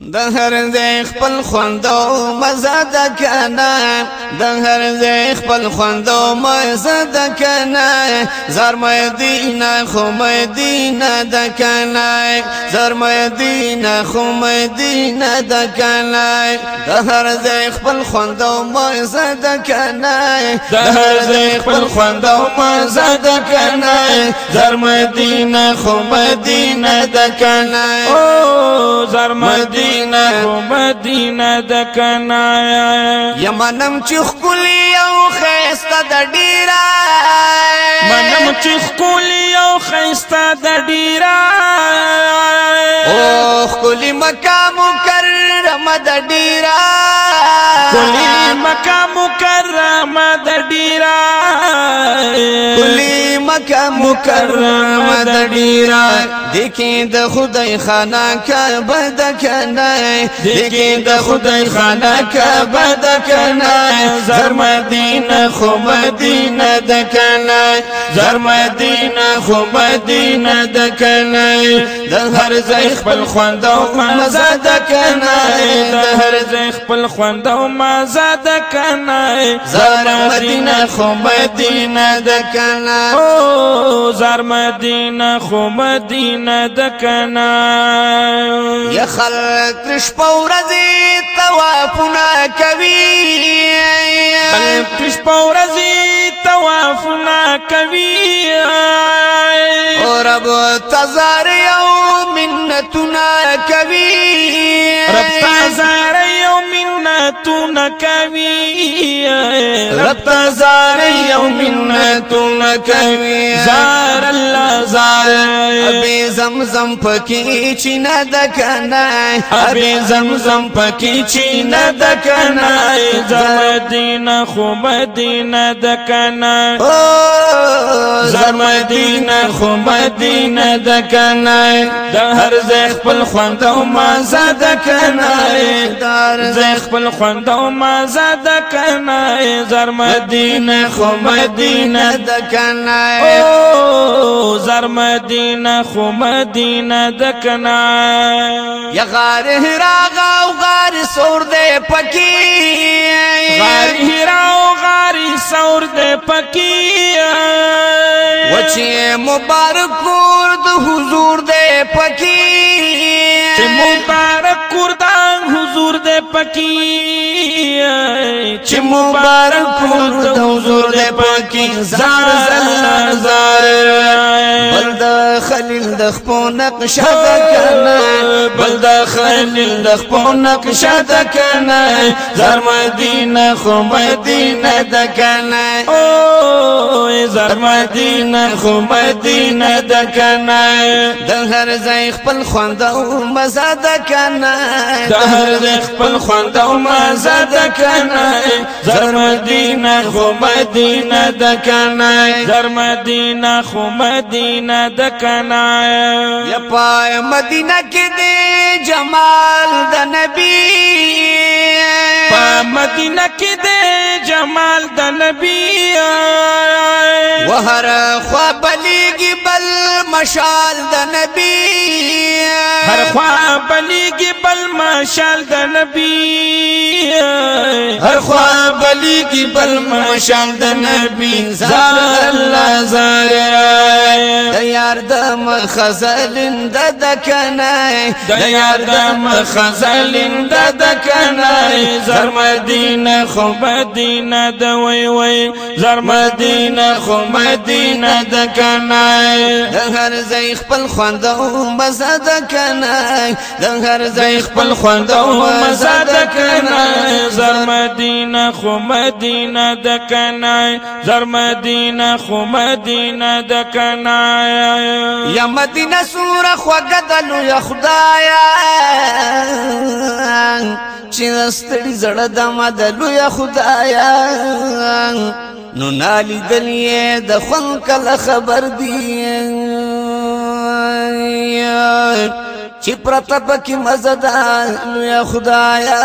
د هر ځای خپل خوند او مزه د کنا د هر ځای خپل خوند او مزه د کنا زر مدینه خو مدینه د کنا زر مدینه خو مدینه د کنا د هر ځای خپل خوند او مزه د کنا د هر ځای خپل خوند او مزه د کنا زر مدینه خو مدینه د کنا او زر مدینه مدینه مدینه د کنایا یمنم چې خولي او خيسته د ډیرا منم چې خولي او خيسته د ډیرا او خولي مقام کرم د ډیرا خولي مقام کرم د ډیرا خولي مکه مکرمه د ډیرا دکې د خدای خانه کعبه د کنه دکې د خدای خانه کعبه د کنه زر مدینه خو مدینه د کنه زر مدینه خو مدینه د کنه د هر ځای خپل خوند او مزه د کنه د هر ځای خپل خوند او مزه د کنه زر مدینه خو مدینه د کنه زار مدینه خو مدینه د کنا یا خلک ترش پورځي توافونه کوي خلک ترش پورځي توافونه کوي او رب تزار یو منتنا کبی نکوي رب زار یو منت نکوي زار الله زار ابي زمزم پکې چې نه د کنا ابي زمزم پکې چې نه د کنا زمدینه خو مدینه د کنا زمدینه خو مدینه د کنا د هر ځای خپل خوند او مزه د کنا زه خپل خوند او ما زاد کنا زر مدینه خو مدینه د کنا او زر مدینه خو مدینه د کنا یا غار هرا غاو غار سور دې پکی غار هرا غار سور دې پکی وچې مبارک د حضور دې پکی چې مبارک کور د حضور دې پکی چې مبارک د حضور د پاکي زار زار زار بلد خلیل د خپل نقشه کنه بلد خلیل د خپل نقشه کنه زار مدینه خو مدینه د کنه او زار مدینه خو مدینه د کنه د هر ځای خپل خواند او مزه د کنه د هر ځای خپل خواند او مزه د کنه زر مدینه خو مدینه د کنای زر مدینه خو مدینه د کنای یا پای مدینه کې دی جمال د نبی په مدینه کې دی جمال د نبی وهر خو مشال د نبی هر خوا بلیږي بل مشال د نبی هر خوا بلیږي بل مشال د نبی زار الله زار د د مخزلند د دکنه د د مخزلند د دکنه زر مدینه خو مدینه د وای وای زر مدینه خو مدینه د کنه هر ځای خپل خوند او مزه د کنه د هر ځای خپل خوند او مزه د کنه زر مدینه خو مدینه د کنه زر مدینه خو مدینه د کنه یا مدینه سوره خوګه د لوی خدایا چې ستړي زړه د مدلوی خدایا نو نالی دلیه د خون کله خبر دی چې پرته پکې مزدا نو یا خدایا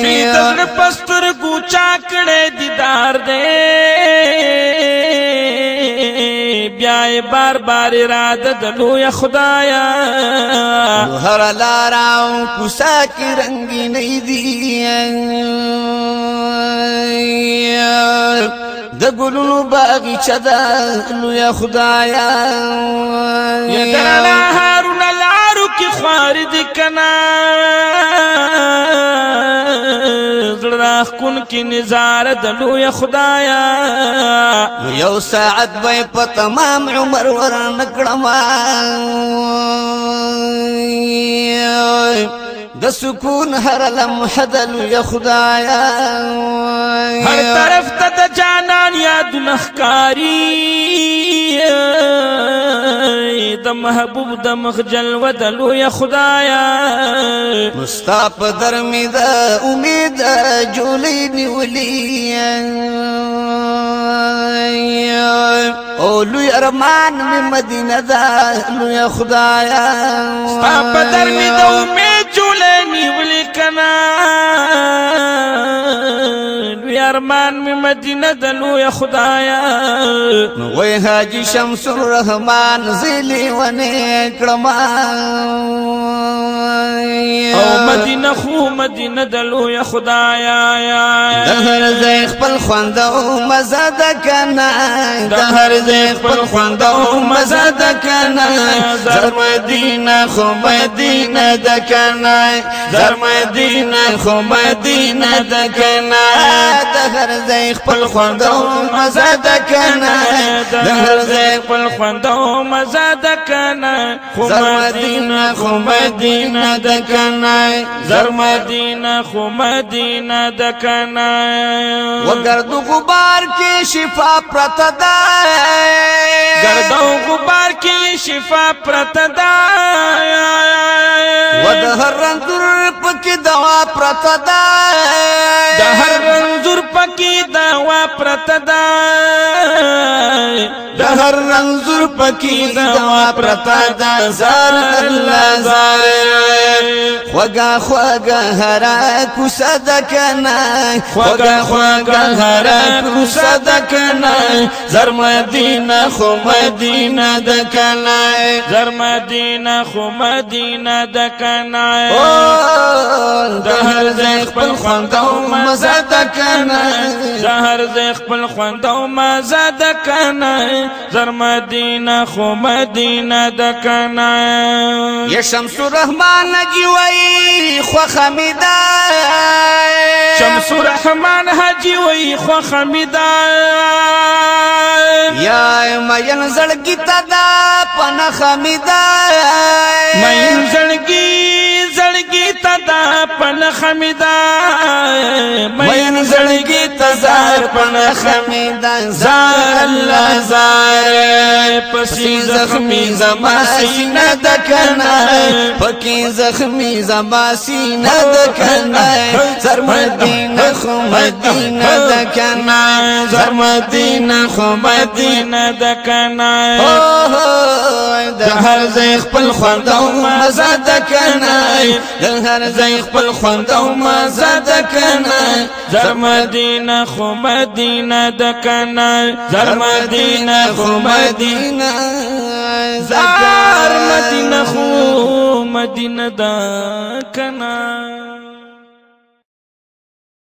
چې تل پستر ګوچا کړه دیدار دې بیا بار بار اراده د لوی خدایا هر لارا کوسا کی رنگینې دی د ګلونو باغچه ده لوی خدایا یا تر لا هارون لارو کی خوارد کنا مخکون کې نظاره د لوی خدایا یو ساعت به په تمام عمر ورنکړم د سکون هر لمحه د لوی خدایا هر طرف ته د جانان یاد نخکاری د محبوب د مخجل و د لوی خدایا مستاپ در می د امید جولې یا او لوی ارمان می مدینه دا لوی خدایا ستا په در می د امید جوړه نیول کنا ارمان می مدینه د لوی خدایا وای حاجی شمس الرحمن زلی ونه کړما او مدینه خو مدینه د لوی خدایا یا دهر زیخ پل خوند او مزه د کنا دهر زیخ پل خوند او مزه د کنا زر مدینه خو مدینه د کنا زر مدینه خو مدینه د کنا دهر زې خپل خوندو مزه د کنه دهر زې خپل خوندو مزه د کنه خو مدینه خو مدینه د کنه زر مدینه خو مدینه د کنه وګردو غبار کې شفا پرته ده ګردو غبار کې شفا پرته ده ودهر رنتور پکې دوا پرته ده د هر رنزور پکې دوا پرته ده د هر رنزور پکې دوا پرته ده زار الله زار خوګه خوګه هر کو صدق نه خوګه خوګه هر کو صدق نه زر مدینه خو مدینه د کنا زر مدینه خو مدینه د کنا او د هر ځای خپل خوند او مزه تکنه د هر ځای خپل خوند او مزه تکنه زر مدینه خو مدینه تکنه یا شمس الرحمن حجی وای خو خمیدا شمس الرحمن حجی وای خو خمیدا یا مین زړګی تا دا پنه خمیدا مین زړګی خمیدا مین زړګي تزار پن خمیدا زار الله زار پسې زخمی زما سینه د کنا پکې زخمی زما سینه د کنا زر مدینه خو مدینه د کنا زر مدینه خو مدینه د کنا د هر ځای خپل خوند او مزه د کنا د هر ځای خپل خوند او مزه د کنا زر مدینه خو مدینه د کنا زر مدینه خو مدینه مدینہ زار مدینہ خو مدینہ دا کنا